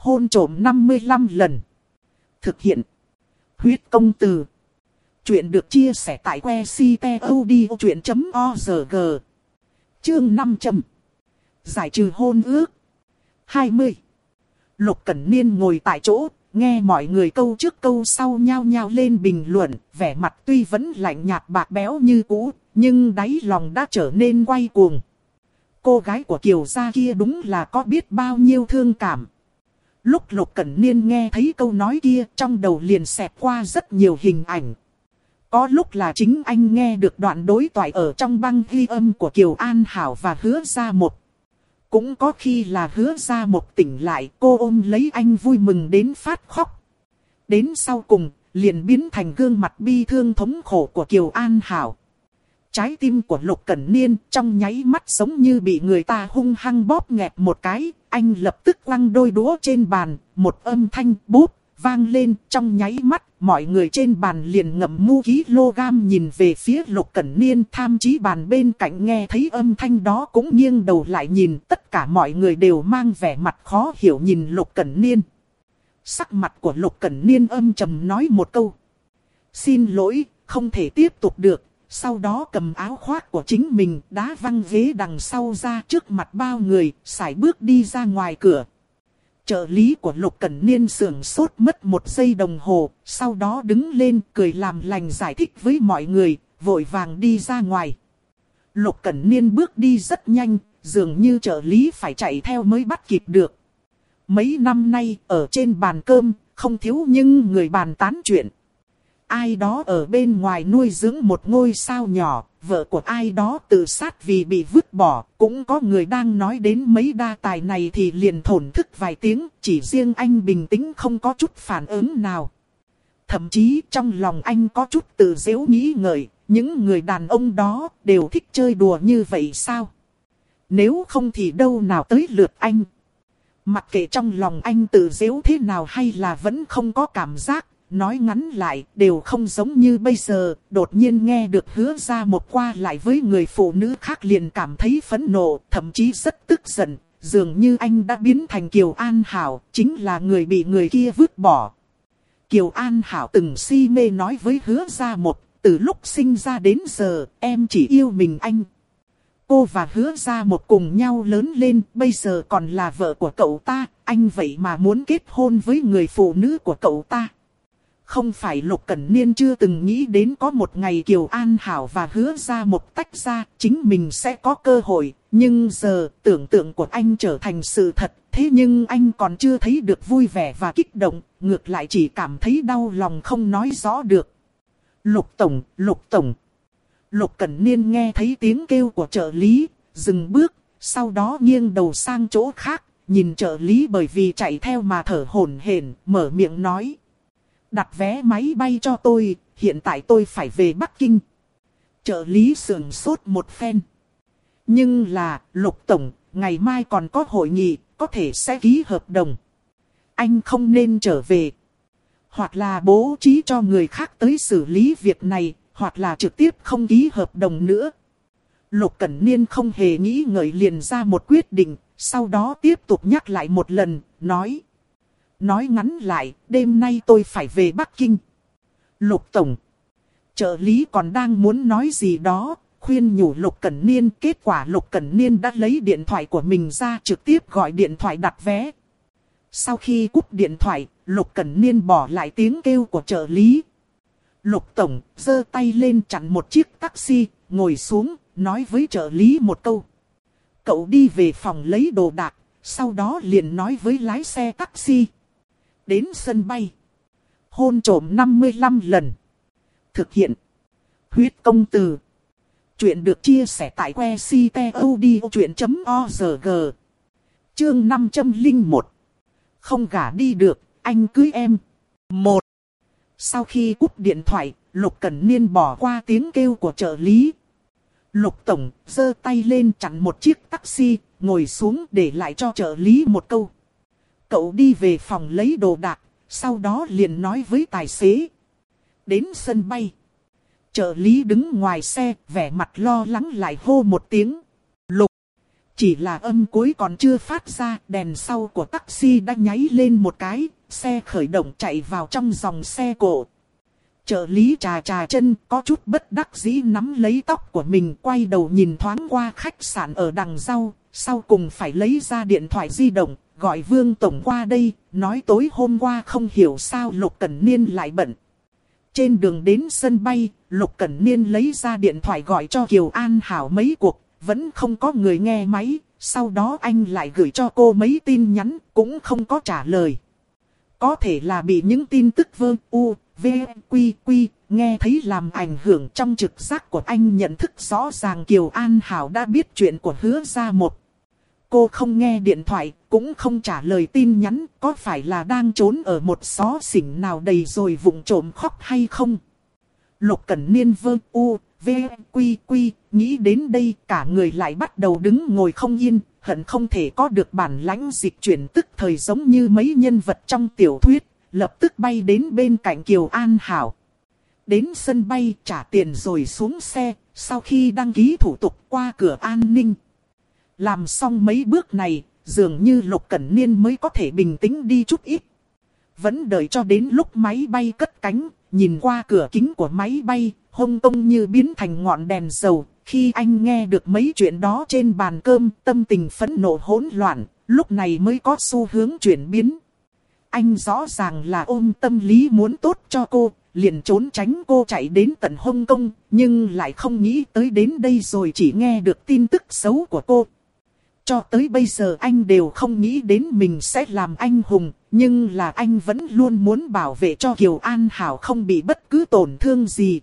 hôn trộm 55 lần. Thực hiện. Huyết công từ. Chuyện được chia sẻ tại que ctod.org. Chương 500. Giải trừ hôn ước. 20. Lục Cẩn Niên ngồi tại chỗ, nghe mọi người câu trước câu sau nhao nhao lên bình luận, vẻ mặt tuy vẫn lạnh nhạt bạc béo như cũ, nhưng đáy lòng đã trở nên quay cuồng. Cô gái của Kiều gia kia đúng là có biết bao nhiêu thương cảm. Lúc Lục Cẩn Niên nghe thấy câu nói kia trong đầu liền xẹt qua rất nhiều hình ảnh. Có lúc là chính anh nghe được đoạn đối thoại ở trong băng ghi âm của Kiều An Hảo và hứa ra một. Cũng có khi là hứa ra một tỉnh lại cô ôm lấy anh vui mừng đến phát khóc. Đến sau cùng, liền biến thành gương mặt bi thương thống khổ của Kiều An Hảo. Trái tim của Lục Cẩn Niên trong nháy mắt giống như bị người ta hung hăng bóp nghẹt một cái, anh lập tức quăng đôi đũa trên bàn, một âm thanh bút vang lên trong nháy mắt, mọi người trên bàn liền ngậm mu kg nhìn về phía Lục Cẩn Niên tham chí bàn bên cạnh nghe thấy âm thanh đó cũng nghiêng đầu lại nhìn tất cả mọi người đều mang vẻ mặt khó hiểu nhìn Lục Cẩn Niên. Sắc mặt của Lục Cẩn Niên âm trầm nói một câu. Xin lỗi, không thể tiếp tục được, sau đó cầm áo khoác của chính mình đá văng ghế đằng sau ra trước mặt bao người, sải bước đi ra ngoài cửa. Trợ lý của Lục Cẩn Niên sưởng sốt mất một giây đồng hồ, sau đó đứng lên cười làm lành giải thích với mọi người, vội vàng đi ra ngoài. Lục Cẩn Niên bước đi rất nhanh, dường như trợ lý phải chạy theo mới bắt kịp được. Mấy năm nay, ở trên bàn cơm, không thiếu nhưng người bàn tán chuyện ai đó ở bên ngoài nuôi dưỡng một ngôi sao nhỏ, vợ của ai đó tự sát vì bị vứt bỏ, cũng có người đang nói đến mấy đa tài này thì liền thổn thức vài tiếng, chỉ riêng anh bình tĩnh không có chút phản ứng nào. Thậm chí trong lòng anh có chút tự dễu nghĩ ngợi, những người đàn ông đó đều thích chơi đùa như vậy sao? Nếu không thì đâu nào tới lượt anh. Mặc kệ trong lòng anh tự dễu thế nào hay là vẫn không có cảm giác, nói ngắn lại đều không giống như bây giờ, đột nhiên nghe được hứa ra một qua lại với người phụ nữ khác liền cảm thấy phẫn nộ, thậm chí rất tức giận, dường như anh đã biến thành Kiều An Hảo, chính là người bị người kia vứt bỏ. Kiều An Hảo từng si mê nói với hứa ra một, từ lúc sinh ra đến giờ, em chỉ yêu mình anh. Cô và hứa ra một cùng nhau lớn lên, bây giờ còn là vợ của cậu ta, anh vậy mà muốn kết hôn với người phụ nữ của cậu ta. Không phải Lục Cẩn Niên chưa từng nghĩ đến có một ngày Kiều An Hảo và hứa ra một tách ra, chính mình sẽ có cơ hội. Nhưng giờ, tưởng tượng của anh trở thành sự thật, thế nhưng anh còn chưa thấy được vui vẻ và kích động, ngược lại chỉ cảm thấy đau lòng không nói rõ được. Lục Tổng, Lục Tổng. Lục Cẩn Niên nghe thấy tiếng kêu của trợ lý, dừng bước, sau đó nghiêng đầu sang chỗ khác, nhìn trợ lý bởi vì chạy theo mà thở hổn hển, mở miệng nói. Đặt vé máy bay cho tôi, hiện tại tôi phải về Bắc Kinh. Trợ lý sườn sốt một phen. Nhưng là, Lục Tổng, ngày mai còn có hội nghị, có thể sẽ ký hợp đồng. Anh không nên trở về. Hoặc là bố trí cho người khác tới xử lý việc này, hoặc là trực tiếp không ký hợp đồng nữa. Lục Cẩn Niên không hề nghĩ ngợi liền ra một quyết định, sau đó tiếp tục nhắc lại một lần, nói. Nói ngắn lại, đêm nay tôi phải về Bắc Kinh. Lục Tổng. Trợ lý còn đang muốn nói gì đó, khuyên nhủ Lục Cẩn Niên. Kết quả Lục Cẩn Niên đã lấy điện thoại của mình ra trực tiếp gọi điện thoại đặt vé. Sau khi cúp điện thoại, Lục Cẩn Niên bỏ lại tiếng kêu của trợ lý. Lục Tổng giơ tay lên chặn một chiếc taxi, ngồi xuống, nói với trợ lý một câu. Cậu đi về phòng lấy đồ đạc, sau đó liền nói với lái xe taxi đến sân bay. Hôn trổm 55 lần. Thực hiện. Huyết công từ. Chuyện được chia sẻ tại que ctod.org. Chương 501. Không gả đi được, anh cưới em. Một. Sau khi cúp điện thoại, Lục Cẩn Niên bỏ qua tiếng kêu của trợ lý. Lục Tổng giơ tay lên chặn một chiếc taxi, ngồi xuống để lại cho trợ lý một câu. Cậu đi về phòng lấy đồ đạc, sau đó liền nói với tài xế. Đến sân bay. Trợ lý đứng ngoài xe, vẻ mặt lo lắng lại hô một tiếng. Lục. Chỉ là âm cuối còn chưa phát ra, đèn sau của taxi đã nháy lên một cái, xe khởi động chạy vào trong dòng xe cổ. Trợ lý trà trà chân có chút bất đắc dĩ nắm lấy tóc của mình quay đầu nhìn thoáng qua khách sạn ở đằng sau, sau cùng phải lấy ra điện thoại di động, gọi Vương Tổng qua đây, nói tối hôm qua không hiểu sao Lục Cẩn Niên lại bận. Trên đường đến sân bay, Lục Cẩn Niên lấy ra điện thoại gọi cho Kiều An Hảo mấy cuộc, vẫn không có người nghe máy, sau đó anh lại gửi cho cô mấy tin nhắn, cũng không có trả lời. Có thể là bị những tin tức vơ u, v, quy quy, nghe thấy làm ảnh hưởng trong trực giác của anh nhận thức rõ ràng Kiều An Hảo đã biết chuyện của hứa ra một. Cô không nghe điện thoại, cũng không trả lời tin nhắn, có phải là đang trốn ở một xó xỉnh nào đầy rồi vụng trộm khóc hay không? Lục Cẩn Niên vơ u, v, quy quy, nghĩ đến đây cả người lại bắt đầu đứng ngồi không yên, hận không thể có được bản lãnh dịch chuyển tức thời giống như mấy nhân vật trong tiểu thuyết, lập tức bay đến bên cạnh Kiều An Hảo. Đến sân bay trả tiền rồi xuống xe, sau khi đăng ký thủ tục qua cửa an ninh. Làm xong mấy bước này, dường như Lục Cẩn Niên mới có thể bình tĩnh đi chút ít. Vẫn đợi cho đến lúc máy bay cất cánh, nhìn qua cửa kính của máy bay, hông tông như biến thành ngọn đèn dầu. Khi anh nghe được mấy chuyện đó trên bàn cơm, tâm tình phẫn nộ hỗn loạn, lúc này mới có xu hướng chuyển biến. Anh rõ ràng là ôm tâm lý muốn tốt cho cô, liền trốn tránh cô chạy đến tận Hong Kong, nhưng lại không nghĩ tới đến đây rồi chỉ nghe được tin tức xấu của cô. Cho tới bây giờ anh đều không nghĩ đến mình sẽ làm anh hùng, nhưng là anh vẫn luôn muốn bảo vệ cho Kiều An Hảo không bị bất cứ tổn thương gì.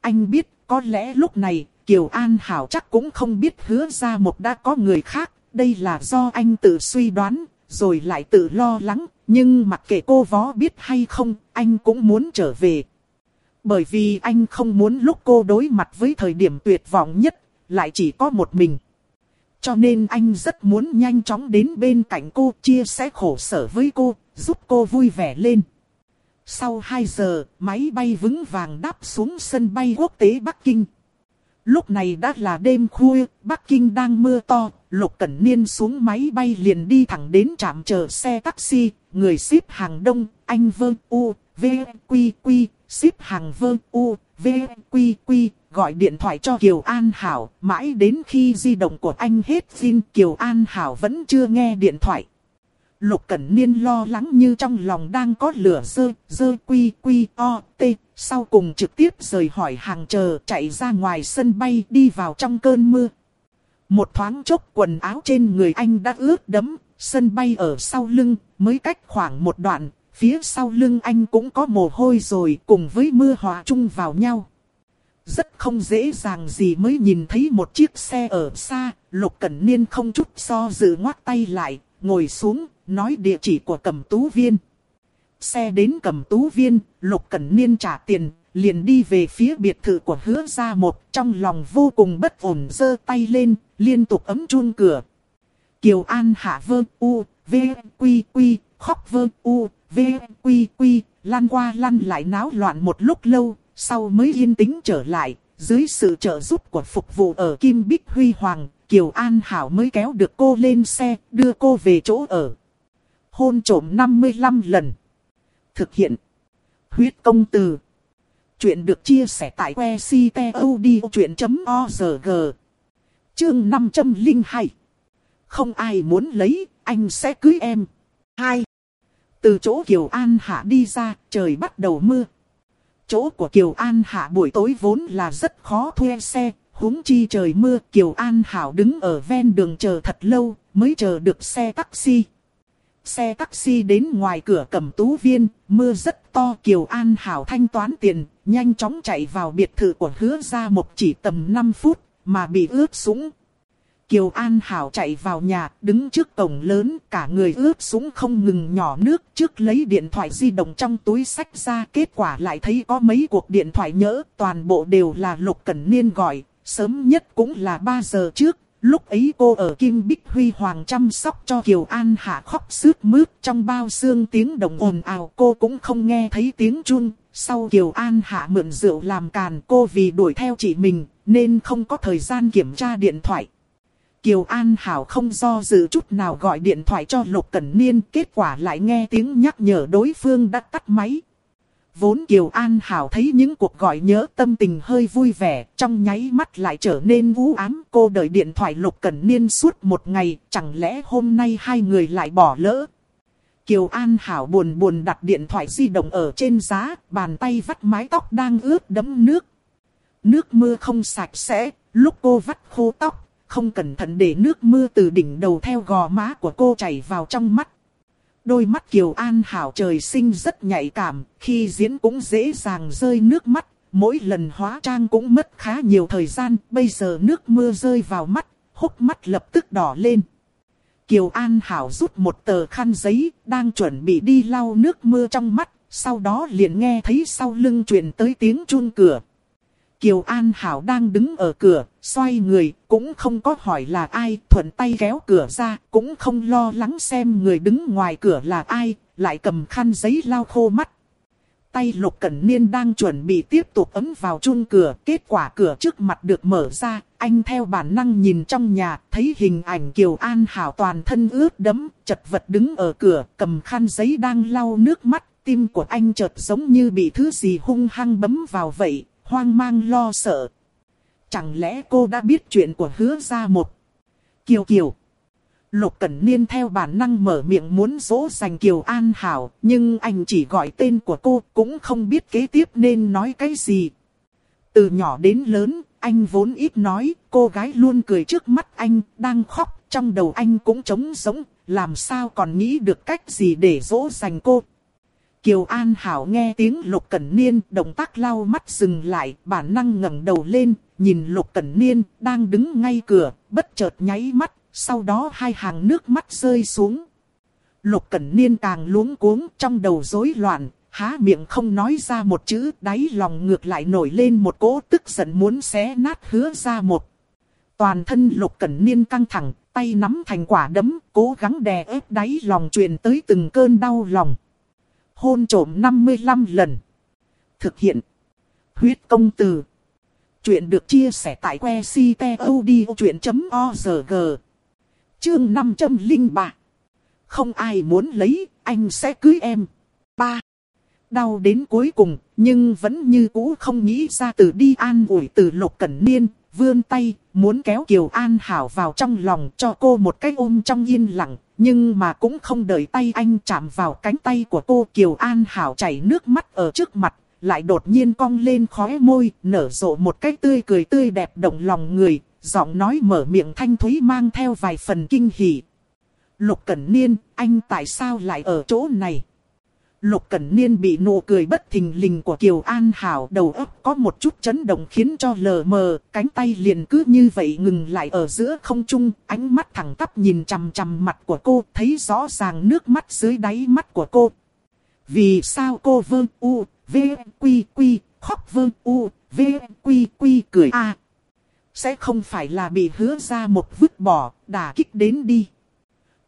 Anh biết có lẽ lúc này Kiều An Hảo chắc cũng không biết hứa ra một đã có người khác, đây là do anh tự suy đoán, rồi lại tự lo lắng, nhưng mặc kệ cô vó biết hay không, anh cũng muốn trở về. Bởi vì anh không muốn lúc cô đối mặt với thời điểm tuyệt vọng nhất, lại chỉ có một mình. Cho nên anh rất muốn nhanh chóng đến bên cạnh cô chia sẻ khổ sở với cô, giúp cô vui vẻ lên. Sau 2 giờ, máy bay vững vàng đáp xuống sân bay quốc tế Bắc Kinh. Lúc này đã là đêm khuya, Bắc Kinh đang mưa to, Lục Cẩn Niên xuống máy bay liền đi thẳng đến trạm chờ xe taxi, người ship hàng đông, anh Vương U, V, Quy Quy, ship hàng Vương U, V, Quy Quy, gọi điện thoại cho Kiều An Hảo, mãi đến khi di động của anh hết pin Kiều An Hảo vẫn chưa nghe điện thoại. Lục Cẩn Niên lo lắng như trong lòng đang có lửa dơ, dơ quy quy o, t, sau cùng trực tiếp rời hỏi hàng chờ chạy ra ngoài sân bay đi vào trong cơn mưa. Một thoáng chốc quần áo trên người anh đã ướt đẫm, sân bay ở sau lưng, mới cách khoảng một đoạn, phía sau lưng anh cũng có mồ hôi rồi cùng với mưa hòa chung vào nhau. Rất không dễ dàng gì mới nhìn thấy một chiếc xe ở xa, Lục Cẩn Niên không chút so dự ngoắt tay lại, ngồi xuống, nói địa chỉ của cầm tú viên. Xe đến cầm tú viên, Lục Cẩn Niên trả tiền, liền đi về phía biệt thự của hứa gia một, trong lòng vô cùng bất ổn giơ tay lên, liên tục ấm chun cửa. Kiều An hạ vơ u, v, quy quy, khóc vơ u, v, quy quy, lăn qua lăn lại náo loạn một lúc lâu, sau mới yên tĩnh trở lại, dưới sự trợ giúp của phục vụ ở Kim Bích Huy Hoàng, Kiều An Hảo mới kéo được cô lên xe, đưa cô về chỗ ở. Hôn trổm 55 lần. Thực hiện. Huyết công từ. Chuyện được chia sẻ tại que ctod.org. Chương 502. Không ai muốn lấy, anh sẽ cưới em. 2. Từ chỗ Kiều An Hạ đi ra, trời bắt đầu mưa. Chỗ của Kiều An Hạ buổi tối vốn là rất khó thuê xe, huống chi trời mưa. Kiều An Hảo đứng ở ven đường chờ thật lâu, mới chờ được xe taxi. Xe taxi đến ngoài cửa cầm tú viên, mưa rất to Kiều An Hảo thanh toán tiền, nhanh chóng chạy vào biệt thự của hứa ra một chỉ tầm 5 phút, mà bị ướt sũng. Kiều An Hảo chạy vào nhà, đứng trước cổng lớn, cả người ướt sũng không ngừng nhỏ nước, trước lấy điện thoại di động trong túi sách ra, kết quả lại thấy có mấy cuộc điện thoại nhỡ, toàn bộ đều là Lục Cẩn Niên gọi, sớm nhất cũng là 3 giờ trước, Lúc ấy cô ở Kim Bích Huy Hoàng chăm sóc cho Kiều An Hạ khóc sướt mướt trong bao xương tiếng đồng ồn ào cô cũng không nghe thấy tiếng chun. Sau Kiều An Hạ mượn rượu làm càn cô vì đuổi theo chị mình nên không có thời gian kiểm tra điện thoại. Kiều An Hảo không do dự chút nào gọi điện thoại cho Lục Cẩn Niên, kết quả lại nghe tiếng nhắc nhở đối phương đã tắt máy. Vốn Kiều An Hảo thấy những cuộc gọi nhớ tâm tình hơi vui vẻ, trong nháy mắt lại trở nên vũ ám. Cô đợi điện thoại Lục Cẩn Niên suốt một ngày, chẳng lẽ hôm nay hai người lại bỏ lỡ. Kiều An Hảo buồn buồn đặt điện thoại di động ở trên giá, bàn tay vắt mái tóc đang ướt đẫm nước. Nước mưa không sạch sẽ, lúc cô vắt khô tóc, không cẩn thận để nước mưa từ đỉnh đầu theo gò má của cô chảy vào trong mắt. Đôi mắt Kiều An Hảo trời sinh rất nhạy cảm, khi diễn cũng dễ dàng rơi nước mắt, mỗi lần hóa trang cũng mất khá nhiều thời gian, bây giờ nước mưa rơi vào mắt, hốc mắt lập tức đỏ lên. Kiều An Hảo rút một tờ khăn giấy, đang chuẩn bị đi lau nước mưa trong mắt, sau đó liền nghe thấy sau lưng truyền tới tiếng chun cửa. Kiều An Hảo đang đứng ở cửa, xoay người, cũng không có hỏi là ai, thuận tay kéo cửa ra, cũng không lo lắng xem người đứng ngoài cửa là ai, lại cầm khăn giấy lau khô mắt. Tay Lục Cẩn Niên đang chuẩn bị tiếp tục ấm vào chung cửa, kết quả cửa trước mặt được mở ra, anh theo bản năng nhìn trong nhà, thấy hình ảnh Kiều An Hảo toàn thân ướt đẫm, chật vật đứng ở cửa, cầm khăn giấy đang lau nước mắt, tim của anh chợt giống như bị thứ gì hung hăng bấm vào vậy, hoang mang lo sợ. Chẳng lẽ cô đã biết chuyện của hứa gia một? Kiều Kiều. Lục Cẩn Niên theo bản năng mở miệng muốn dỗ dành Kiều An Hảo, nhưng anh chỉ gọi tên của cô cũng không biết kế tiếp nên nói cái gì. Từ nhỏ đến lớn, anh vốn ít nói, cô gái luôn cười trước mắt anh, đang khóc, trong đầu anh cũng trống rỗng, làm sao còn nghĩ được cách gì để dỗ dành cô. Kiều An Hảo nghe tiếng Lục Cẩn Niên, động tác lau mắt dừng lại, bản năng ngẩng đầu lên, nhìn Lục Cẩn Niên, đang đứng ngay cửa, bất chợt nháy mắt, sau đó hai hàng nước mắt rơi xuống. Lục Cẩn Niên càng luống cuống, trong đầu rối loạn, há miệng không nói ra một chữ, đáy lòng ngược lại nổi lên một cỗ tức giận muốn xé nát hứa ra một. Toàn thân Lục Cẩn Niên căng thẳng, tay nắm thành quả đấm, cố gắng đè ép đáy lòng truyền tới từng cơn đau lòng hôn trổm 55 lần. Thực hiện. Huyết công từ. Chuyện được chia sẻ tại que ctod.org. Chương 503. Không ai muốn lấy, anh sẽ cưới em. 3. Đau đến cuối cùng, nhưng vẫn như cũ không nghĩ ra từ đi an ủi từ lục cẩn niên, vươn tay, muốn kéo Kiều An Hảo vào trong lòng cho cô một cái ôm trong yên lặng, nhưng mà cũng không đợi tay anh chạm vào cánh tay của cô Kiều An Hảo chảy nước mắt ở trước mặt, lại đột nhiên cong lên khóe môi, nở rộ một cái tươi cười tươi đẹp động lòng người, giọng nói mở miệng thanh thúy mang theo vài phần kinh hỉ. Lục Cẩn Niên, anh tại sao lại ở chỗ này? Lục Cẩn Niên bị nụ cười bất thình lình của Kiều An Hảo đầu óc có một chút chấn động khiến cho lờ mờ, cánh tay liền cứ như vậy ngừng lại ở giữa không trung, ánh mắt thẳng tắp nhìn chằm chằm mặt của cô, thấy rõ ràng nước mắt dưới đáy mắt của cô. Vì sao cô vương u, v, quy quy, khóc vương u, v, quy quy cười a Sẽ không phải là bị hứa ra một vứt bỏ, đả kích đến đi.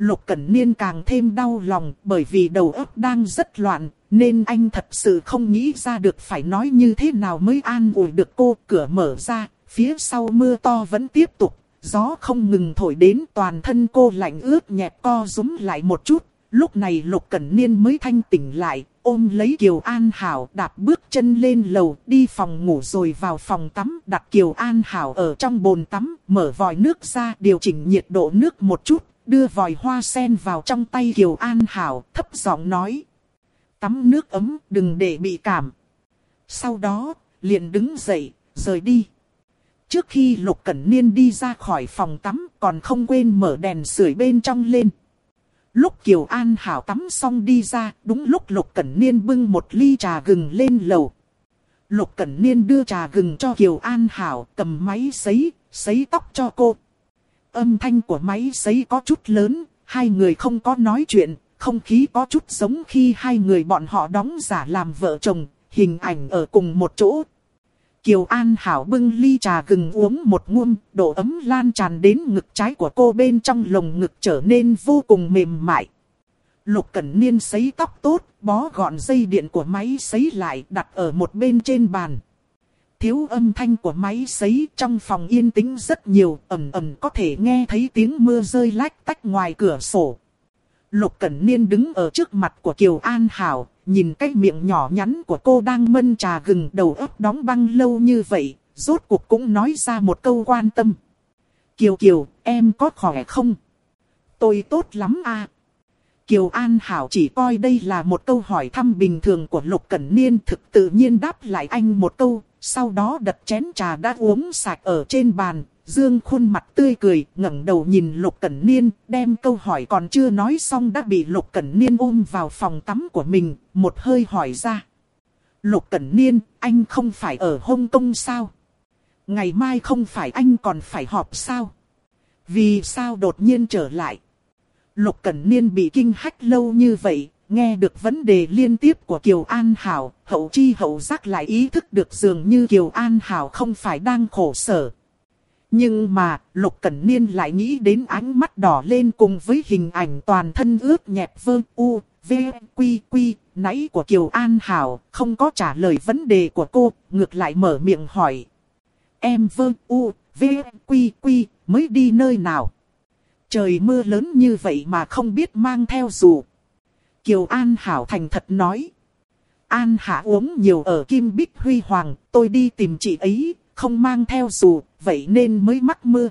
Lục Cẩn Niên càng thêm đau lòng bởi vì đầu óc đang rất loạn, nên anh thật sự không nghĩ ra được phải nói như thế nào mới an ủi được cô. Cửa mở ra, phía sau mưa to vẫn tiếp tục, gió không ngừng thổi đến toàn thân cô lạnh ướt nhẹp co rúm lại một chút. Lúc này Lục Cẩn Niên mới thanh tỉnh lại, ôm lấy Kiều An Hảo đạp bước chân lên lầu, đi phòng ngủ rồi vào phòng tắm, đặt Kiều An Hảo ở trong bồn tắm, mở vòi nước ra, điều chỉnh nhiệt độ nước một chút, đưa vòi hoa sen vào trong tay Kiều An Hảo, thấp giọng nói. Tắm nước ấm, đừng để bị cảm. Sau đó, liền đứng dậy, rời đi. Trước khi Lục Cẩn Niên đi ra khỏi phòng tắm, còn không quên mở đèn sưởi bên trong lên. Lúc Kiều An Hảo tắm xong đi ra, đúng lúc Lục Cẩn Niên bưng một ly trà gừng lên lầu. Lục Cẩn Niên đưa trà gừng cho Kiều An Hảo, cầm máy sấy, sấy tóc cho cô, âm thanh của máy sấy có chút lớn, hai người không có nói chuyện, không khí có chút giống khi hai người bọn họ đóng giả làm vợ chồng, hình ảnh ở cùng một chỗ. Kiều An Hảo bưng ly trà gừng uống một ngụm, độ ấm lan tràn đến ngực trái của cô bên trong lồng ngực trở nên vô cùng mềm mại. Lục Cẩn Niên sấy tóc tốt, bó gọn dây điện của máy sấy lại đặt ở một bên trên bàn thiếu âm thanh của máy sấy trong phòng yên tĩnh rất nhiều, ầm ầm có thể nghe thấy tiếng mưa rơi lách tách ngoài cửa sổ. Lục Cẩn Niên đứng ở trước mặt của Kiều An Hảo, nhìn cái miệng nhỏ nhắn của cô đang mân trà gừng đầu ấp đóng băng lâu như vậy, rốt cuộc cũng nói ra một câu quan tâm. Kiều Kiều, em có khỏe không? Tôi tốt lắm à. Kiều An Hảo chỉ coi đây là một câu hỏi thăm bình thường của Lục Cẩn Niên thực tự nhiên đáp lại anh một câu, sau đó đặt chén trà đã uống sạch ở trên bàn, Dương khuôn mặt tươi cười, ngẩng đầu nhìn Lục Cẩn Niên, đem câu hỏi còn chưa nói xong đã bị Lục Cẩn Niên ôm vào phòng tắm của mình, một hơi hỏi ra. Lục Cẩn Niên, anh không phải ở Hong Kong sao? Ngày mai không phải anh còn phải họp sao? Vì sao đột nhiên trở lại? Lục Cẩn Niên bị kinh hách lâu như vậy, nghe được vấn đề liên tiếp của Kiều An Hảo, hậu chi hậu giác lại ý thức được dường như Kiều An Hảo không phải đang khổ sở. Nhưng mà, Lục Cẩn Niên lại nghĩ đến ánh mắt đỏ lên cùng với hình ảnh toàn thân ướt nhẹp vơ u, v, quy quy, nãy của Kiều An Hảo, không có trả lời vấn đề của cô, ngược lại mở miệng hỏi. Em vơ u, v, quy quy, mới đi nơi nào? Trời mưa lớn như vậy mà không biết mang theo dù. Kiều An Hảo thành thật nói. An Hạ uống nhiều ở Kim Bích Huy Hoàng, tôi đi tìm chị ấy, không mang theo dù, vậy nên mới mắc mưa.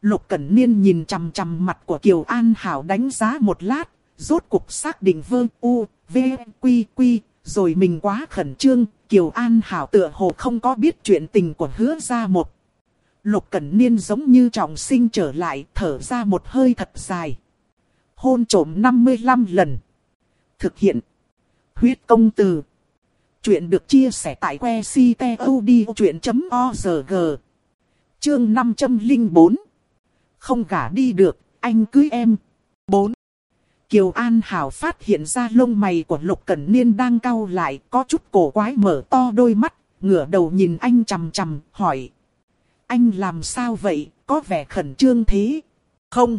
Lục Cẩn Niên nhìn chằm chằm mặt của Kiều An Hảo đánh giá một lát, rốt cục xác định vương u, v, quy quy, rồi mình quá khẩn trương, Kiều An Hảo tựa hồ không có biết chuyện tình của hứa ra một. Lục Cẩn Niên giống như trọng sinh trở lại, thở ra một hơi thật dài. Hôn trổm 55 lần. Thực hiện. Huyết công từ. Chuyện được chia sẻ tại que ctod.org. Chương 504. Không gả đi được, anh cưới em. 4. Kiều An Hảo phát hiện ra lông mày của Lục Cẩn Niên đang cau lại, có chút cổ quái mở to đôi mắt, ngửa đầu nhìn anh chằm chằm, hỏi. Anh làm sao vậy, có vẻ khẩn trương thế? Không.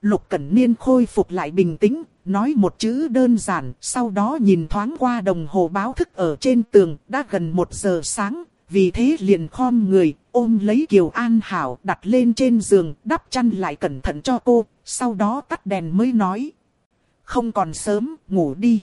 Lục Cẩn Niên khôi phục lại bình tĩnh, nói một chữ đơn giản, sau đó nhìn thoáng qua đồng hồ báo thức ở trên tường, đã gần một giờ sáng, vì thế liền khom người, ôm lấy Kiều An Hảo đặt lên trên giường, đắp chăn lại cẩn thận cho cô, sau đó tắt đèn mới nói. Không còn sớm, ngủ đi.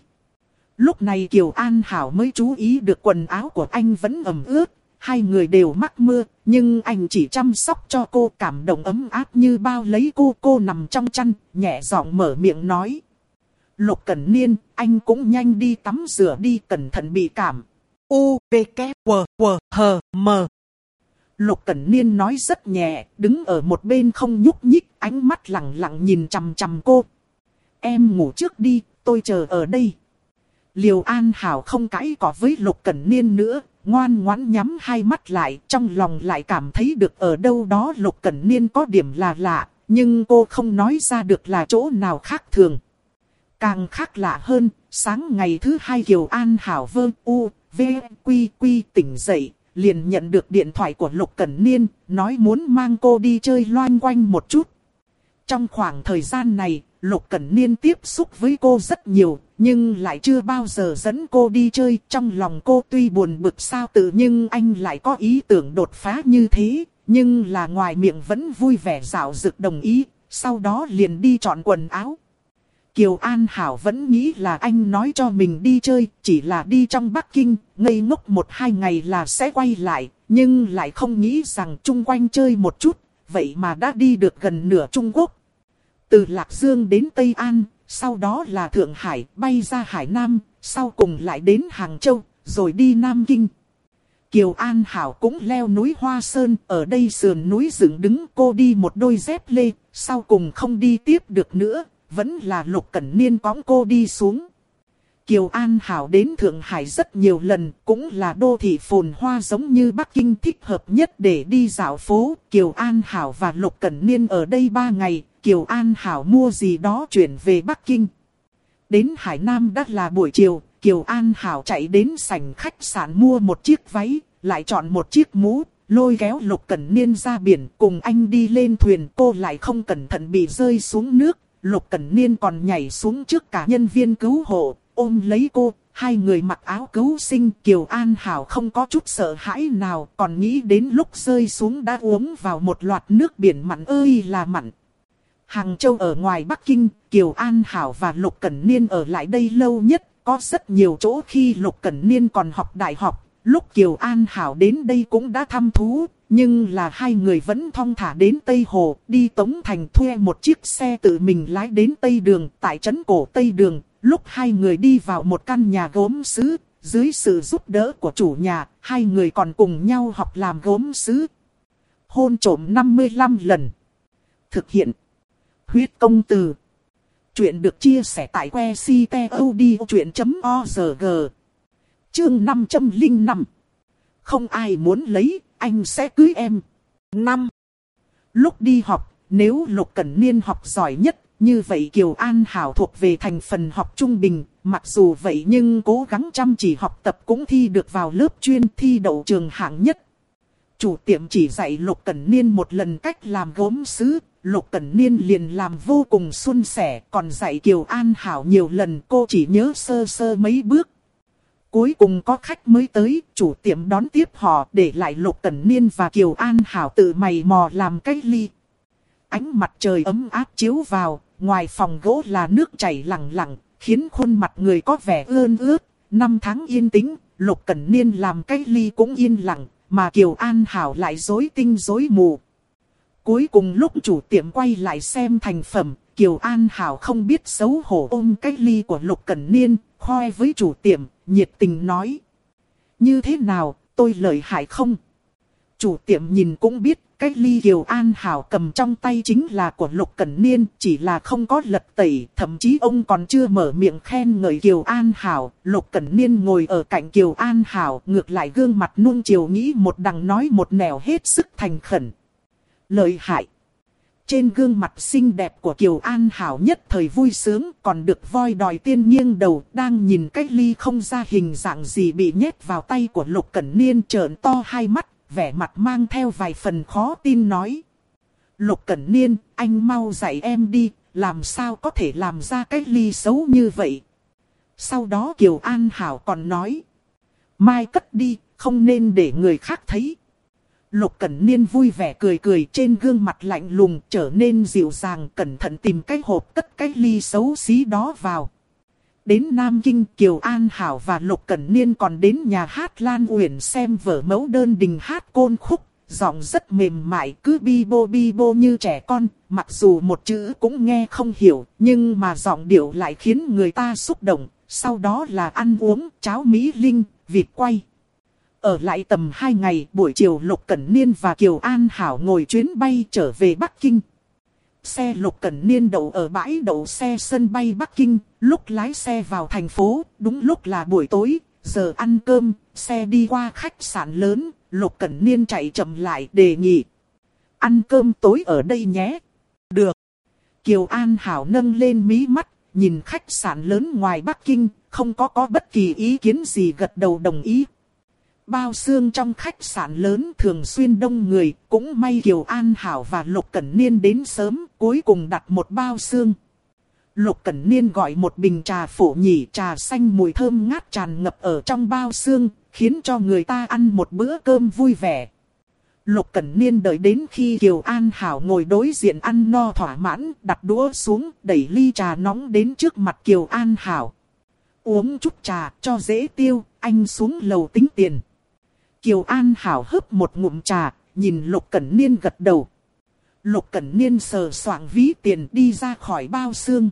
Lúc này Kiều An Hảo mới chú ý được quần áo của anh vẫn ẩm ướt, hai người đều mắc mưa, nhưng anh chỉ chăm sóc cho cô cảm động ấm áp như bao lấy cô. Cô nằm trong chăn, nhẹ giọng mở miệng nói. Lục Cẩn Niên, anh cũng nhanh đi tắm rửa đi cẩn thận bị cảm. U, V, K, W, W, H, M. Lục Cẩn Niên nói rất nhẹ, đứng ở một bên không nhúc nhích, ánh mắt lặng lặng nhìn chằm chằm cô. Em ngủ trước đi, tôi chờ ở đây. Liều An Hảo không cãi cỏ với Lục Cẩn Niên nữa, ngoan ngoãn nhắm hai mắt lại, trong lòng lại cảm thấy được ở đâu đó Lục Cẩn Niên có điểm là lạ, nhưng cô không nói ra được là chỗ nào khác thường. Càng khác lạ hơn, sáng ngày thứ hai Kiều An Hảo vơ u, v, quy quy tỉnh dậy, liền nhận được điện thoại của Lục Cẩn Niên, nói muốn mang cô đi chơi loanh quanh một chút. Trong khoảng thời gian này, Lục Cẩn Niên tiếp xúc với cô rất nhiều, nhưng lại chưa bao giờ dẫn cô đi chơi. Trong lòng cô tuy buồn bực sao tự nhưng anh lại có ý tưởng đột phá như thế, nhưng là ngoài miệng vẫn vui vẻ dạo dực đồng ý, sau đó liền đi chọn quần áo. Kiều An Hảo vẫn nghĩ là anh nói cho mình đi chơi, chỉ là đi trong Bắc Kinh, ngây ngốc một hai ngày là sẽ quay lại, nhưng lại không nghĩ rằng chung quanh chơi một chút, vậy mà đã đi được gần nửa Trung Quốc. Từ Lạc Dương đến Tây An, sau đó là Thượng Hải, bay ra Hải Nam, sau cùng lại đến Hàng Châu, rồi đi Nam Kinh. Kiều An Hảo cũng leo núi Hoa Sơn, ở đây sườn núi dựng đứng cô đi một đôi dép lê, sau cùng không đi tiếp được nữa, vẫn là Lục Cẩn Niên cõng cô đi xuống. Kiều An Hảo đến Thượng Hải rất nhiều lần, cũng là đô thị phồn hoa giống như Bắc Kinh thích hợp nhất để đi dạo phố. Kiều An Hảo và Lục Cẩn Niên ở đây ba ngày, Kiều An Hảo mua gì đó chuyển về Bắc Kinh. Đến Hải Nam đã là buổi chiều, Kiều An Hảo chạy đến sảnh khách sạn mua một chiếc váy, lại chọn một chiếc mũ, lôi kéo Lục Cẩn Niên ra biển cùng anh đi lên thuyền. Cô lại không cẩn thận bị rơi xuống nước, Lục Cẩn Niên còn nhảy xuống trước cả nhân viên cứu hộ, ôm lấy cô, hai người mặc áo cứu sinh Kiều An Hảo không có chút sợ hãi nào còn nghĩ đến lúc rơi xuống đã uống vào một loạt nước biển mặn ơi là mặn. Hàng Châu ở ngoài Bắc Kinh, Kiều An Hảo và Lục Cẩn Niên ở lại đây lâu nhất, có rất nhiều chỗ khi Lục Cẩn Niên còn học đại học, lúc Kiều An Hảo đến đây cũng đã thăm thú, nhưng là hai người vẫn thong thả đến Tây Hồ, đi Tống Thành thuê một chiếc xe tự mình lái đến Tây Đường, tại trấn cổ Tây Đường, lúc hai người đi vào một căn nhà gốm sứ, dưới sự giúp đỡ của chủ nhà, hai người còn cùng nhau học làm gốm sứ. Hôn trổm 55 lần. Thực hiện. Huyết công từ. Chuyện được chia sẻ tại que ctod.org. Chương 505. Không ai muốn lấy, anh sẽ cưới em. 5. Lúc đi học, nếu Lục Cẩn Niên học giỏi nhất, như vậy Kiều An Hảo thuộc về thành phần học trung bình, mặc dù vậy nhưng cố gắng chăm chỉ học tập cũng thi được vào lớp chuyên thi đậu trường hạng nhất. Chủ tiệm chỉ dạy Lục Cẩn Niên một lần cách làm gốm sứ, Lục Cẩn Niên liền làm vô cùng suôn sẻ, còn dạy Kiều An Hảo nhiều lần cô chỉ nhớ sơ sơ mấy bước. Cuối cùng có khách mới tới, chủ tiệm đón tiếp họ để lại Lục Cẩn Niên và Kiều An Hảo tự mày mò làm cái ly. Ánh mặt trời ấm áp chiếu vào, ngoài phòng gỗ là nước chảy lặng lặng, khiến khuôn mặt người có vẻ ươn ướt. Năm tháng yên tĩnh, Lục Cẩn Niên làm cái ly cũng yên lặng, mà Kiều An Hảo lại rối tinh rối mù. Cuối cùng lúc chủ tiệm quay lại xem thành phẩm, Kiều An Hảo không biết xấu hổ ôm cái ly của Lục Cẩn Niên, khoe với chủ tiệm, nhiệt tình nói. Như thế nào, tôi lợi hại không? Chủ tiệm nhìn cũng biết, cái ly Kiều An Hảo cầm trong tay chính là của Lục Cẩn Niên, chỉ là không có lật tẩy, thậm chí ông còn chưa mở miệng khen ngợi Kiều An Hảo. Lục Cẩn Niên ngồi ở cạnh Kiều An Hảo, ngược lại gương mặt nuông chiều nghĩ một đằng nói một nẻo hết sức thành khẩn. Lợi hại. Trên gương mặt xinh đẹp của Kiều An Hảo nhất thời vui sướng, còn được voi đòi tiên nghiêng đầu, đang nhìn cái ly không ra hình dạng gì bị nhét vào tay của Lục Cẩn Niên trợn to hai mắt, vẻ mặt mang theo vài phần khó tin nói. Lục Cẩn Niên, anh mau dạy em đi, làm sao có thể làm ra cái ly xấu như vậy. Sau đó Kiều An Hảo còn nói. Mai cất đi, không nên để người khác thấy. Lục Cẩn Niên vui vẻ cười cười trên gương mặt lạnh lùng trở nên dịu dàng cẩn thận tìm cái hộp cất cái ly xấu xí đó vào. Đến Nam Kinh Kiều An Hảo và Lục Cẩn Niên còn đến nhà hát Lan Uyển xem vở mẫu đơn đình hát côn khúc. Giọng rất mềm mại cứ bi bô bi bô như trẻ con, mặc dù một chữ cũng nghe không hiểu, nhưng mà giọng điệu lại khiến người ta xúc động. Sau đó là ăn uống, cháo Mỹ Linh, vịt quay. Ở lại tầm 2 ngày, buổi chiều Lục Cẩn Niên và Kiều An Hảo ngồi chuyến bay trở về Bắc Kinh. Xe Lục Cẩn Niên đậu ở bãi đậu xe sân bay Bắc Kinh, lúc lái xe vào thành phố, đúng lúc là buổi tối, giờ ăn cơm, xe đi qua khách sạn lớn, Lục Cẩn Niên chạy chậm lại đề nghị. Ăn cơm tối ở đây nhé. Được. Kiều An Hảo nâng lên mí mắt, nhìn khách sạn lớn ngoài Bắc Kinh, không có có bất kỳ ý kiến gì gật đầu đồng ý. Bao xương trong khách sạn lớn thường xuyên đông người, cũng may Kiều An Hảo và Lục Cẩn Niên đến sớm, cuối cùng đặt một bao xương. Lục Cẩn Niên gọi một bình trà phổ nhỉ trà xanh mùi thơm ngát tràn ngập ở trong bao xương, khiến cho người ta ăn một bữa cơm vui vẻ. Lục Cẩn Niên đợi đến khi Kiều An Hảo ngồi đối diện ăn no thỏa mãn, đặt đũa xuống, đẩy ly trà nóng đến trước mặt Kiều An Hảo. Uống chút trà cho dễ tiêu, anh xuống lầu tính tiền. Kiều An Hảo hớp một ngụm trà, nhìn Lục Cẩn Niên gật đầu. Lục Cẩn Niên sờ soạng ví tiền đi ra khỏi bao xương.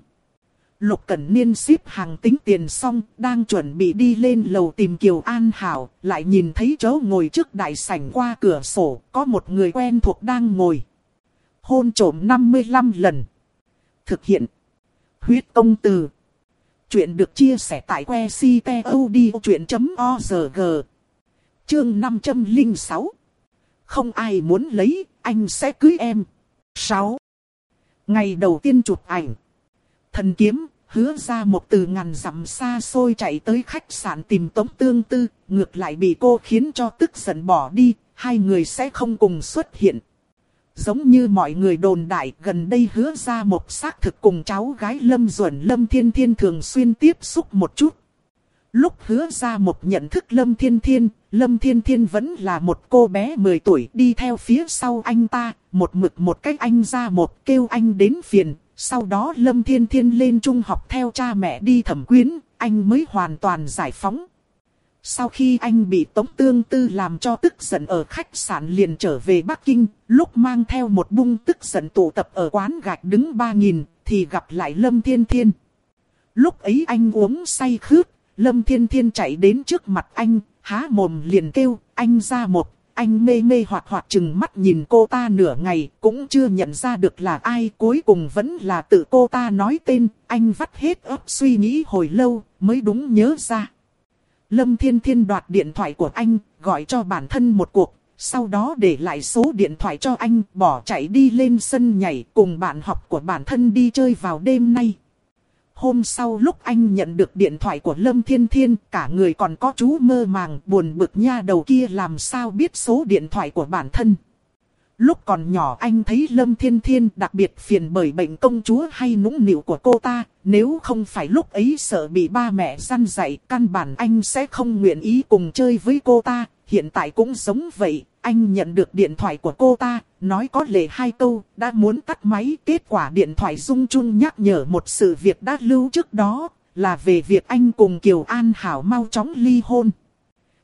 Lục Cẩn Niên xếp hàng tính tiền xong, đang chuẩn bị đi lên lầu tìm Kiều An Hảo, lại nhìn thấy chỗ ngồi trước đại sảnh qua cửa sổ, có một người quen thuộc đang ngồi. Hôn trổm 55 lần. Thực hiện. Huyết công từ. Chuyện được chia sẻ tại que ctod.org. Chương 506 Không ai muốn lấy, anh sẽ cưới em. 6. Ngày đầu tiên chụp ảnh. Thần kiếm, hứa ra một từ ngàn dặm xa xôi chạy tới khách sạn tìm tống tương tư, ngược lại bị cô khiến cho tức giận bỏ đi, hai người sẽ không cùng xuất hiện. Giống như mọi người đồn đại gần đây hứa ra một xác thực cùng cháu gái Lâm Duẩn Lâm Thiên Thiên thường xuyên tiếp xúc một chút. Lúc hứa ra một nhận thức Lâm Thiên Thiên, Lâm Thiên Thiên vẫn là một cô bé 10 tuổi đi theo phía sau anh ta, một mực một cách anh ra một kêu anh đến phiền. Sau đó Lâm Thiên Thiên lên trung học theo cha mẹ đi thẩm quyến, anh mới hoàn toàn giải phóng. Sau khi anh bị Tống Tương Tư làm cho tức giận ở khách sạn liền trở về Bắc Kinh, lúc mang theo một bung tức giận tụ tập ở quán gạch đứng 3.000, thì gặp lại Lâm Thiên Thiên. Lúc ấy anh uống say khướt, Lâm Thiên Thiên chạy đến trước mặt anh, há mồm liền kêu, anh ra một, anh mê mê hoặc hoặc chừng mắt nhìn cô ta nửa ngày, cũng chưa nhận ra được là ai, cuối cùng vẫn là tự cô ta nói tên, anh vắt hết óc suy nghĩ hồi lâu, mới đúng nhớ ra. Lâm Thiên Thiên đoạt điện thoại của anh, gọi cho bản thân một cuộc, sau đó để lại số điện thoại cho anh, bỏ chạy đi lên sân nhảy cùng bạn học của bản thân đi chơi vào đêm nay. Hôm sau lúc anh nhận được điện thoại của Lâm Thiên Thiên, cả người còn có chú mơ màng buồn bực nha đầu kia làm sao biết số điện thoại của bản thân. Lúc còn nhỏ anh thấy Lâm Thiên Thiên đặc biệt phiền bởi bệnh công chúa hay nũng nịu của cô ta, nếu không phải lúc ấy sợ bị ba mẹ săn dạy, căn bản anh sẽ không nguyện ý cùng chơi với cô ta, hiện tại cũng giống vậy, anh nhận được điện thoại của cô ta, nói có lệ hai câu, đã muốn tắt máy, kết quả điện thoại rung chung nhắc nhở một sự việc đã lưu trước đó, là về việc anh cùng Kiều An Hảo mau chóng ly hôn.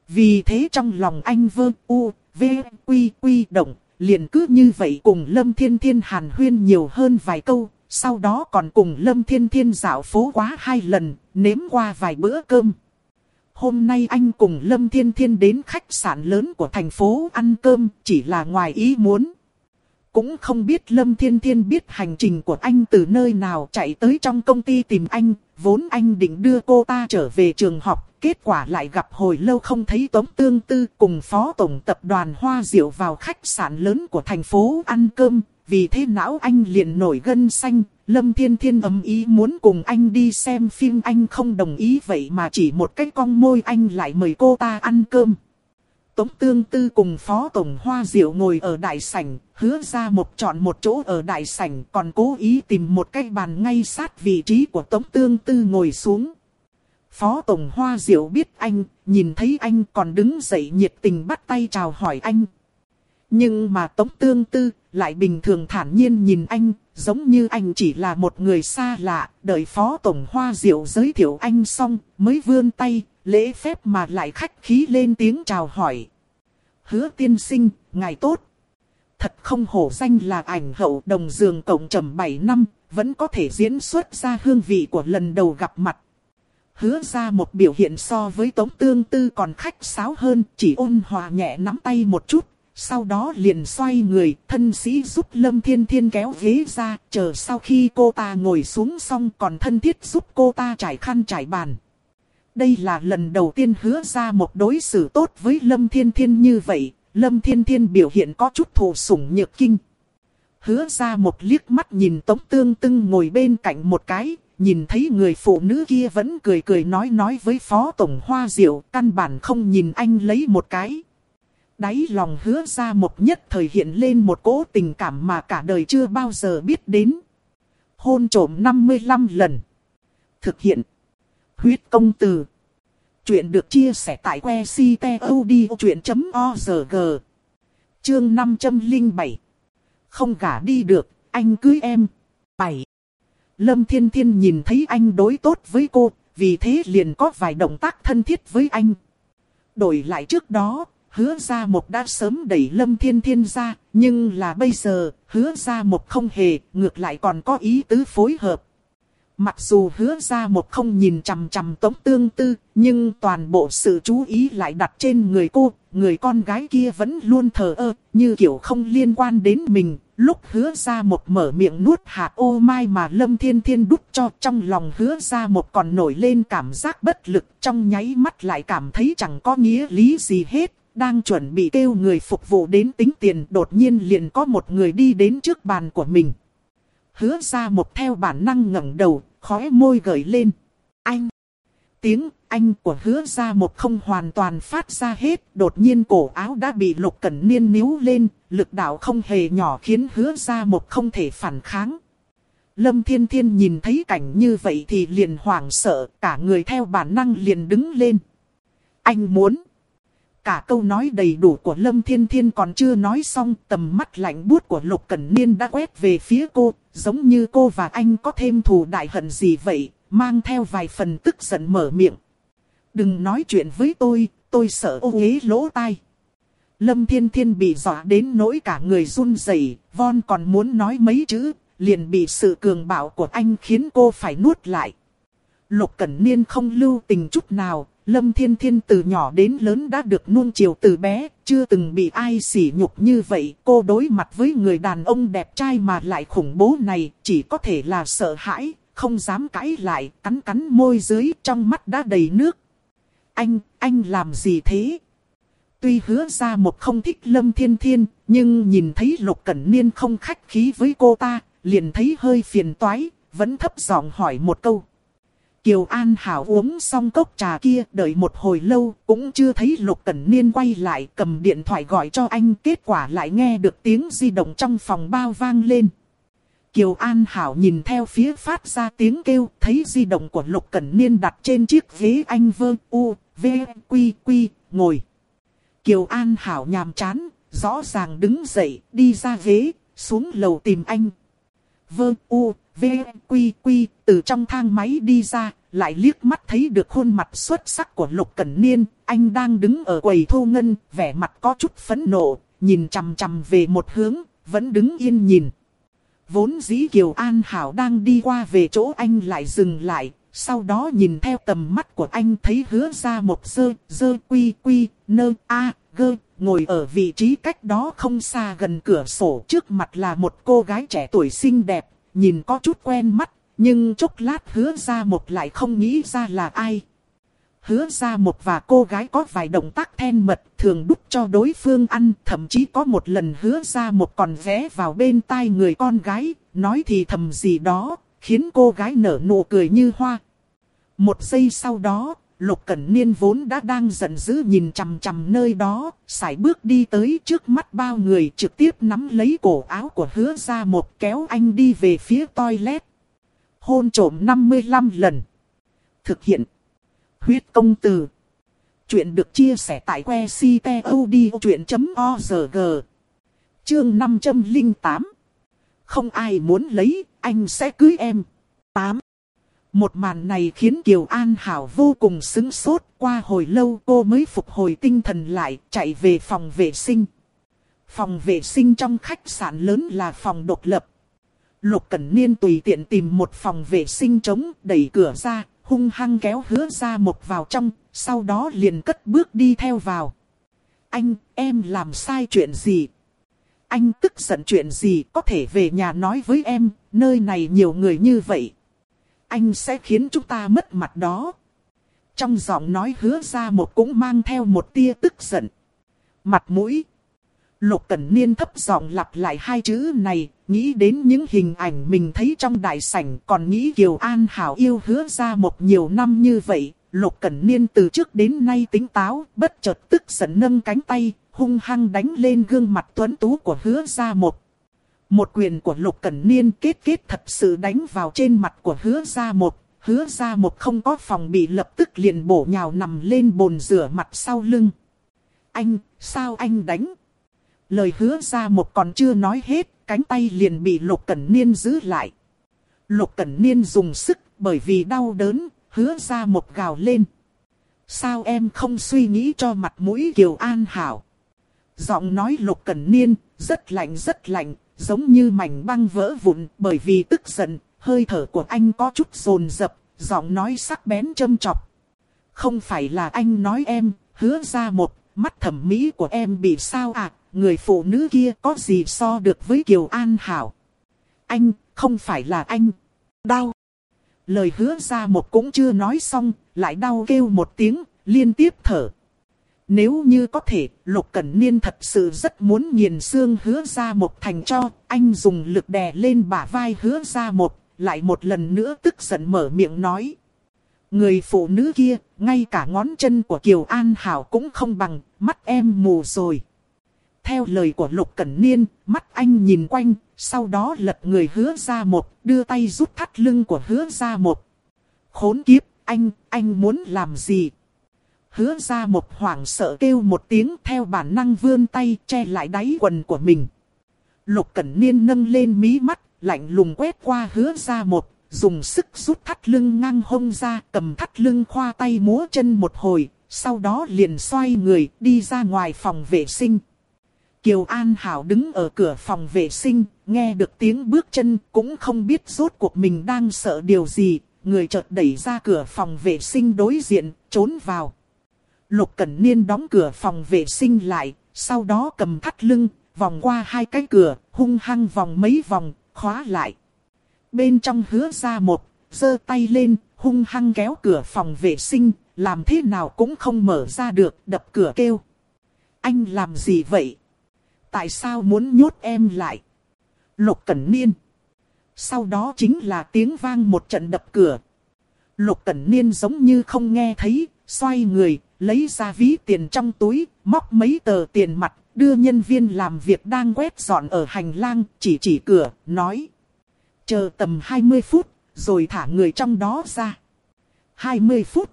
Vì thế trong lòng anh vơ u, v, quy, quy động, liền cứ như vậy cùng Lâm Thiên Thiên hàn huyên nhiều hơn vài câu, sau đó còn cùng Lâm Thiên Thiên dạo phố quá hai lần, nếm qua vài bữa cơm. Hôm nay anh cùng Lâm Thiên Thiên đến khách sạn lớn của thành phố ăn cơm, chỉ là ngoài ý muốn. Cũng không biết Lâm Thiên Thiên biết hành trình của anh từ nơi nào chạy tới trong công ty tìm anh, vốn anh định đưa cô ta trở về trường học, kết quả lại gặp hồi lâu không thấy Tống Tương Tư cùng Phó Tổng Tập đoàn Hoa Diệu vào khách sạn lớn của thành phố ăn cơm, vì thế não anh liền nổi gân xanh, Lâm Thiên Thiên ấm ý muốn cùng anh đi xem phim anh không đồng ý vậy mà chỉ một cái cong môi anh lại mời cô ta ăn cơm. Tống Tương Tư cùng Phó Tổng Hoa Diệu ngồi ở đại sảnh, hứa ra một chọn một chỗ ở đại sảnh còn cố ý tìm một cái bàn ngay sát vị trí của Tống Tương Tư ngồi xuống. Phó Tổng Hoa Diệu biết anh, nhìn thấy anh còn đứng dậy nhiệt tình bắt tay chào hỏi anh. Nhưng mà Tống Tương Tư lại bình thường thản nhiên nhìn anh, giống như anh chỉ là một người xa lạ, đợi Phó Tổng Hoa Diệu giới thiệu anh xong, mới vươn tay, lễ phép mà lại khách khí lên tiếng chào hỏi. Hứa tiên sinh, ngài tốt. Thật không hổ danh là ảnh hậu đồng giường cộng trầm 7 năm, vẫn có thể diễn xuất ra hương vị của lần đầu gặp mặt. Hứa ra một biểu hiện so với tống tương tư còn khách sáo hơn, chỉ ôn hòa nhẹ nắm tay một chút, sau đó liền xoay người, thân sĩ giúp Lâm Thiên Thiên kéo ghế ra, chờ sau khi cô ta ngồi xuống xong còn thân thiết giúp cô ta trải khăn trải bàn. Đây là lần đầu tiên hứa ra một đối xử tốt với Lâm Thiên Thiên như vậy, Lâm Thiên Thiên biểu hiện có chút thù sủng nhược kinh. Hứa ra một liếc mắt nhìn Tống Tương Tưng ngồi bên cạnh một cái, nhìn thấy người phụ nữ kia vẫn cười cười nói nói với Phó Tổng Hoa Diệu, căn bản không nhìn anh lấy một cái. Đáy lòng hứa ra một nhất thời hiện lên một cỗ tình cảm mà cả đời chưa bao giờ biết đến. Hôn trổm 55 lần. Thực hiện. Huyết công từ. Chuyện được chia sẻ tại que ctod.org. Chương 507. Không gả đi được, anh cưới em. 7. Lâm Thiên Thiên nhìn thấy anh đối tốt với cô, vì thế liền có vài động tác thân thiết với anh. Đổi lại trước đó, hứa ra một đã sớm đẩy Lâm Thiên Thiên ra, nhưng là bây giờ, hứa ra một không hề, ngược lại còn có ý tứ phối hợp. Mặc dù hứa ra một không nhìn chằm chằm tống tương tư, nhưng toàn bộ sự chú ý lại đặt trên người cô, người con gái kia vẫn luôn thờ ơ, như kiểu không liên quan đến mình. Lúc hứa ra một mở miệng nuốt hạt ô mai mà Lâm Thiên Thiên đút cho trong lòng hứa ra một còn nổi lên cảm giác bất lực trong nháy mắt lại cảm thấy chẳng có nghĩa lý gì hết. Đang chuẩn bị kêu người phục vụ đến tính tiền đột nhiên liền có một người đi đến trước bàn của mình. Hứa ra một theo bản năng ngẩng đầu, khóe môi gởi lên. Anh! Tiếng anh của hứa ra một không hoàn toàn phát ra hết. Đột nhiên cổ áo đã bị lục cẩn niên níu lên, lực đạo không hề nhỏ khiến hứa ra một không thể phản kháng. Lâm Thiên Thiên nhìn thấy cảnh như vậy thì liền hoảng sợ, cả người theo bản năng liền đứng lên. Anh muốn. Cả câu nói đầy đủ của Lâm Thiên Thiên còn chưa nói xong, tầm mắt lạnh buốt của Lục Cẩn Niên đã quét về phía cô, giống như cô và anh có thêm thù đại hận gì vậy, mang theo vài phần tức giận mở miệng. Đừng nói chuyện với tôi, tôi sợ ô ghế lỗ tai. Lâm Thiên Thiên bị dọa đến nỗi cả người run rẩy, Von còn muốn nói mấy chữ, liền bị sự cường bạo của anh khiến cô phải nuốt lại. Lục Cẩn Niên không lưu tình chút nào, Lâm Thiên Thiên từ nhỏ đến lớn đã được nuông chiều từ bé, chưa từng bị ai sỉ nhục như vậy. Cô đối mặt với người đàn ông đẹp trai mà lại khủng bố này, chỉ có thể là sợ hãi, không dám cãi lại, cắn cắn môi dưới, trong mắt đã đầy nước. Anh, anh làm gì thế? Tuy hứa ra một không thích Lâm Thiên Thiên, nhưng nhìn thấy Lục Cẩn Niên không khách khí với cô ta, liền thấy hơi phiền toái, vẫn thấp giọng hỏi một câu. Kiều An Hảo uống xong cốc trà kia đợi một hồi lâu cũng chưa thấy Lục Cẩn Niên quay lại cầm điện thoại gọi cho anh kết quả lại nghe được tiếng di động trong phòng bao vang lên. Kiều An Hảo nhìn theo phía phát ra tiếng kêu thấy di động của Lục Cẩn Niên đặt trên chiếc ghế anh vơ u, v, quy, quy, ngồi. Kiều An Hảo nhàm chán, rõ ràng đứng dậy, đi ra ghế, xuống lầu tìm anh. Vơ u, v, quy, quy, từ trong thang máy đi ra, lại liếc mắt thấy được khuôn mặt xuất sắc của Lục Cẩn Niên. Anh đang đứng ở quầy thu ngân, vẻ mặt có chút phẫn nộ, nhìn chằm chằm về một hướng, vẫn đứng yên nhìn. Vốn dĩ Kiều An Hảo đang đi qua về chỗ anh lại dừng lại, sau đó nhìn theo tầm mắt của anh thấy hứa ra một dơ, dơ quy quy, nơ, a, gơ, ngồi ở vị trí cách đó không xa gần cửa sổ trước mặt là một cô gái trẻ tuổi xinh đẹp, nhìn có chút quen mắt, nhưng chốc lát hứa ra một lại không nghĩ ra là ai. Hứa ra một và cô gái có vài động tác then mật thường đút cho đối phương ăn, thậm chí có một lần hứa ra một còn vẽ vào bên tai người con gái, nói thì thầm gì đó, khiến cô gái nở nụ cười như hoa. Một giây sau đó, Lục Cẩn Niên vốn đã đang giận dữ nhìn chằm chằm nơi đó, sải bước đi tới trước mắt bao người trực tiếp nắm lấy cổ áo của hứa ra một kéo anh đi về phía toilet. Hôn trổm 55 lần. Thực hiện. Huyết công từ. Chuyện được chia sẻ tại que ctod.org. Chương 508. Không ai muốn lấy, anh sẽ cưới em. 8. Một màn này khiến Kiều An Hảo vô cùng xứng sốt. Qua hồi lâu cô mới phục hồi tinh thần lại, chạy về phòng vệ sinh. Phòng vệ sinh trong khách sạn lớn là phòng độc lập. Lục Cẩn Niên tùy tiện tìm một phòng vệ sinh trống, đẩy cửa ra, hung hăng kéo hứa ra một vào trong, sau đó liền cất bước đi theo vào. Anh, em làm sai chuyện gì? Anh tức giận chuyện gì có thể về nhà nói với em, nơi này nhiều người như vậy anh sẽ khiến chúng ta mất mặt đó. Trong giọng nói hứa ra một cũng mang theo một tia tức giận. Mặt mũi. Lục Cẩn Niên thấp giọng lặp lại hai chữ này, nghĩ đến những hình ảnh mình thấy trong đại sảnh, còn nghĩ Kiều An Hảo yêu hứa ra một nhiều năm như vậy. Lục Cẩn Niên từ trước đến nay tính táo, bất chợt tức giận nâng cánh tay, hung hăng đánh lên gương mặt tuấn tú của hứa ra một. Một quyền của Lục Cẩn Niên kết kết thật sự đánh vào trên mặt của hứa gia một. Hứa gia một không có phòng bị lập tức liền bổ nhào nằm lên bồn rửa mặt sau lưng. Anh, sao anh đánh? Lời hứa gia một còn chưa nói hết, cánh tay liền bị Lục Cẩn Niên giữ lại. Lục Cẩn Niên dùng sức bởi vì đau đớn, hứa gia một gào lên. Sao em không suy nghĩ cho mặt mũi Kiều An Hảo? Giọng nói Lục Cẩn Niên, rất lạnh rất lạnh, giống như mảnh băng vỡ vụn bởi vì tức giận, hơi thở của anh có chút rồn rập, giọng nói sắc bén châm chọc. Không phải là anh nói em, hứa ra một, mắt thẩm mỹ của em bị sao à, người phụ nữ kia có gì so được với Kiều An Hảo. Anh, không phải là anh. Đau. Lời hứa ra một cũng chưa nói xong, lại đau kêu một tiếng, liên tiếp thở. Nếu như có thể, Lục Cẩn Niên thật sự rất muốn nghiền xương hứa ra một thành cho, anh dùng lực đè lên bả vai hứa ra một, lại một lần nữa tức giận mở miệng nói. Người phụ nữ kia, ngay cả ngón chân của Kiều An Hảo cũng không bằng, mắt em mù rồi. Theo lời của Lục Cẩn Niên, mắt anh nhìn quanh, sau đó lật người hứa ra một, đưa tay rút thắt lưng của hứa ra một. Khốn kiếp, anh, anh muốn làm gì? Hứa ra một hoảng sợ kêu một tiếng theo bản năng vươn tay che lại đáy quần của mình. Lục Cẩn Niên nâng lên mí mắt, lạnh lùng quét qua hứa ra một, dùng sức rút thắt lưng ngang hông ra, cầm thắt lưng khoa tay múa chân một hồi, sau đó liền xoay người đi ra ngoài phòng vệ sinh. Kiều An Hảo đứng ở cửa phòng vệ sinh, nghe được tiếng bước chân cũng không biết rốt cuộc mình đang sợ điều gì, người chợt đẩy ra cửa phòng vệ sinh đối diện, trốn vào. Lục Cẩn Niên đóng cửa phòng vệ sinh lại, sau đó cầm thắt lưng, vòng qua hai cái cửa, hung hăng vòng mấy vòng, khóa lại. Bên trong hứa ra một, giơ tay lên, hung hăng kéo cửa phòng vệ sinh, làm thế nào cũng không mở ra được, đập cửa kêu. Anh làm gì vậy? Tại sao muốn nhốt em lại? Lục Cẩn Niên. Sau đó chính là tiếng vang một trận đập cửa. Lục Cẩn Niên giống như không nghe thấy, xoay người, lấy ra ví tiền trong túi, móc mấy tờ tiền mặt, đưa nhân viên làm việc đang quét dọn ở hành lang, chỉ chỉ cửa, nói. Chờ tầm 20 phút, rồi thả người trong đó ra. 20 phút.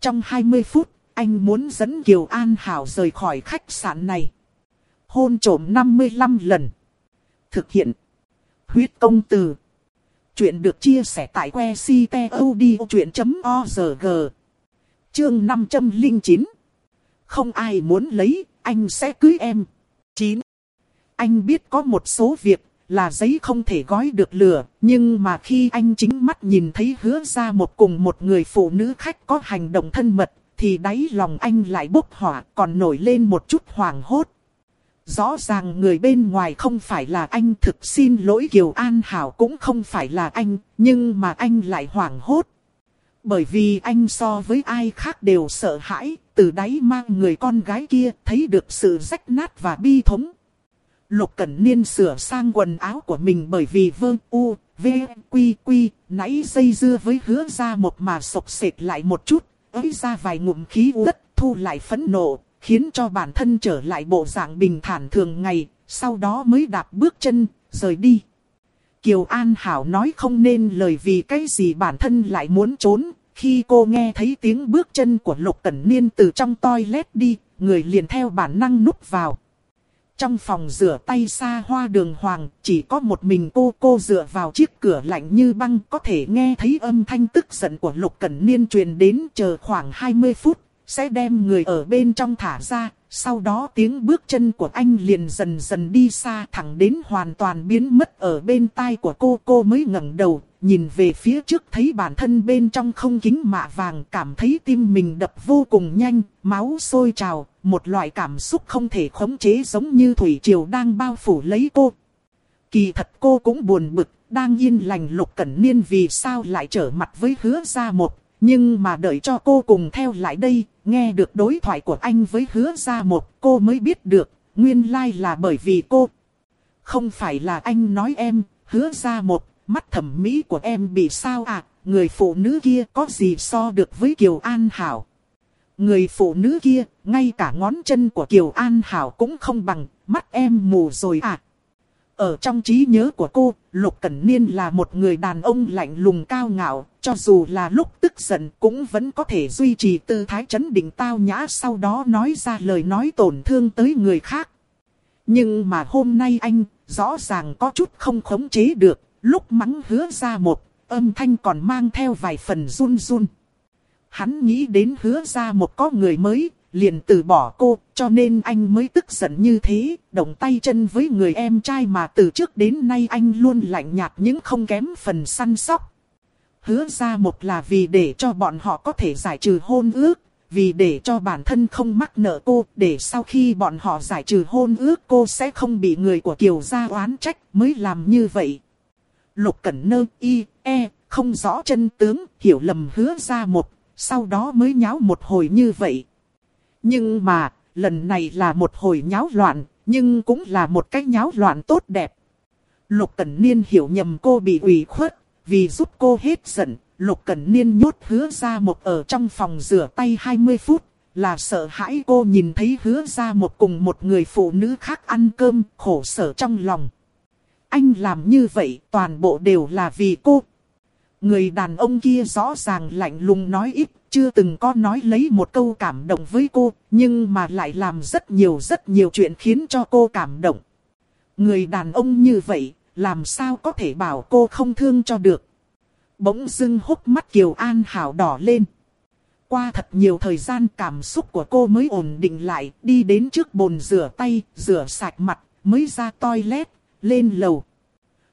Trong 20 phút, anh muốn dẫn Kiều An Hảo rời khỏi khách sạn này. Hôn trổm 55 lần. Thực hiện. Huyết công từ. Chuyện được chia sẻ tại que ctod.org. Chương 509. Không ai muốn lấy, anh sẽ cưới em. 9. Anh biết có một số việc là giấy không thể gói được lửa, nhưng mà khi anh chính mắt nhìn thấy hứa ra một cùng một người phụ nữ khách có hành động thân mật, thì đáy lòng anh lại bốc hỏa còn nổi lên một chút hoảng hốt. Rõ ràng người bên ngoài không phải là anh thực xin lỗi Kiều An Hảo cũng không phải là anh, nhưng mà anh lại hoảng hốt. Bởi vì anh so với ai khác đều sợ hãi, từ đáy mang người con gái kia thấy được sự rách nát và bi thống. Lục Cẩn Niên sửa sang quần áo của mình bởi vì vương u, v, quy quy, nãy dây dưa với hứa ra một mà sộc sệt lại một chút, ấy ra vài ngụm khí đất, thu lại phẫn nộ, khiến cho bản thân trở lại bộ dạng bình thản thường ngày, sau đó mới đạp bước chân, rời đi. Kiều An Hảo nói không nên lời vì cái gì bản thân lại muốn trốn, khi cô nghe thấy tiếng bước chân của Lục Cẩn Niên từ trong toilet đi, người liền theo bản năng núp vào. Trong phòng rửa tay xa hoa đường hoàng, chỉ có một mình cô cô dựa vào chiếc cửa lạnh như băng. Có thể nghe thấy âm thanh tức giận của Lục Cẩn Niên truyền đến chờ khoảng 20 phút, sẽ đem người ở bên trong thả ra, sau đó tiếng bước chân của anh liền dần dần đi xa thẳng đến hoàn toàn biến mất ở bên tai của cô. Cô mới ngẩng đầu, nhìn về phía trước thấy bản thân bên trong không kính mạ vàng cảm thấy tim mình đập vô cùng nhanh, máu sôi trào, một loại cảm xúc không thể khống chế giống như thủy triều đang bao phủ lấy cô. Kỳ thật cô cũng buồn bực, đang yên lành lục cẩn niên vì sao lại trở mặt với hứa ra một, nhưng mà đợi cho cô cùng theo lại đây, nghe được đối thoại của anh với hứa ra một, cô mới biết được, nguyên lai là bởi vì cô. Không phải là anh nói em, hứa ra một, mắt thẩm mỹ của em bị sao à, người phụ nữ kia có gì so được với Kiều An Hảo. Người phụ nữ kia, ngay cả ngón chân của Kiều An Hảo cũng không bằng, mắt em mù rồi à. Ở trong trí nhớ của cô, Lục Cẩn Niên là một người đàn ông lạnh lùng cao ngạo, cho dù là lúc tức giận cũng vẫn có thể duy trì tư thái chấn định tao nhã sau đó nói ra lời nói tổn thương tới người khác. Nhưng mà hôm nay anh, rõ ràng có chút không khống chế được, lúc mắng hứa ra một, âm thanh còn mang theo vài phần run run. Hắn nghĩ đến hứa ra một có người mới, liền từ bỏ cô, cho nên anh mới tức giận như thế, động tay chân với người em trai mà từ trước đến nay anh luôn lạnh nhạt những không kém phần săn sóc. Hứa ra một là vì để cho bọn họ có thể giải trừ hôn ước, vì để cho bản thân không mắc nợ cô, để sau khi bọn họ giải trừ hôn ước cô sẽ không bị người của Kiều gia oán trách mới làm như vậy. Lục Cẩn Nơ y, e, không rõ chân tướng, hiểu lầm hứa ra một, sau đó mới nháo một hồi như vậy. Nhưng mà, lần này là một hồi nháo loạn, nhưng cũng là một cái nháo loạn tốt đẹp. Lục Cẩn Niên hiểu nhầm cô bị ủy khuất, vì giúp cô hết giận, Lục Cẩn Niên nhốt hứa ra một ở trong phòng rửa tay 20 phút, là sợ hãi cô nhìn thấy hứa ra một cùng một người phụ nữ khác ăn cơm, khổ sở trong lòng. anh làm như vậy toàn bộ đều là vì cô. Người đàn ông kia rõ ràng lạnh lùng nói ít, chưa từng có nói lấy một câu cảm động với cô, nhưng mà lại làm rất nhiều rất nhiều chuyện khiến cho cô cảm động. Người đàn ông như vậy, làm sao có thể bảo cô không thương cho được. Bỗng dưng hốc mắt Kiều An Hảo đỏ lên. Qua thật nhiều thời gian cảm xúc của cô mới ổn định lại, đi đến trước bồn rửa tay, rửa sạch mặt, mới ra toilet, lên lầu.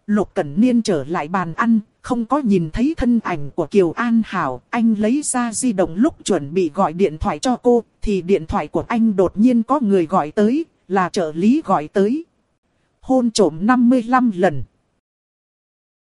Lục Cẩn Niên trở lại bàn ăn, không có nhìn thấy thân ảnh của Kiều An Hảo. Anh lấy ra di động lúc chuẩn bị gọi điện thoại cho cô, thì điện thoại của anh đột nhiên có người gọi tới, là trợ lý gọi tới. Hôn trổm 55 lần.